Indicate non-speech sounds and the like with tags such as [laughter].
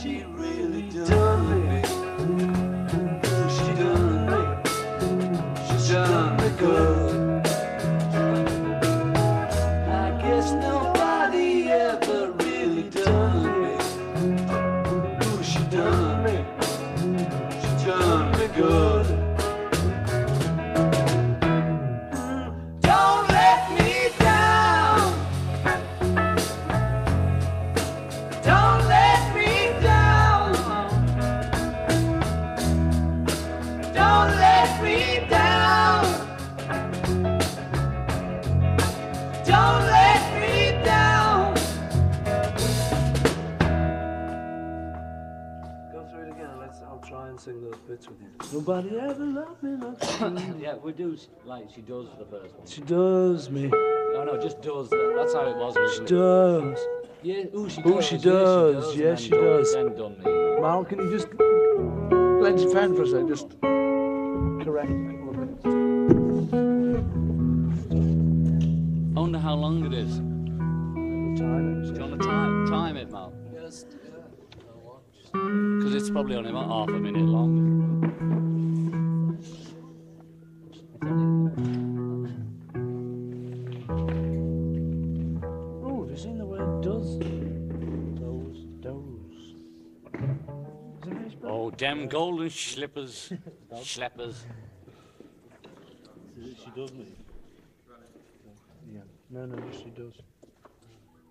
she Nobody ever loved me like [coughs] yeah, we do. Like she does the first one. She does me. No, no, just does. That. That's how it was. She does. Yeah. Ooh, she, ooh, does. she does. She does. Yeah, she does. Can you just lend your pen for a? Just correct a couple of bits. I wonder how long it is. Time. Do you want to time, time it, Mal? Yes. Yeah. Because it's probably only about half a minute long. Damn golden slippers, schleppers. She does me. Yeah. No, no, she does.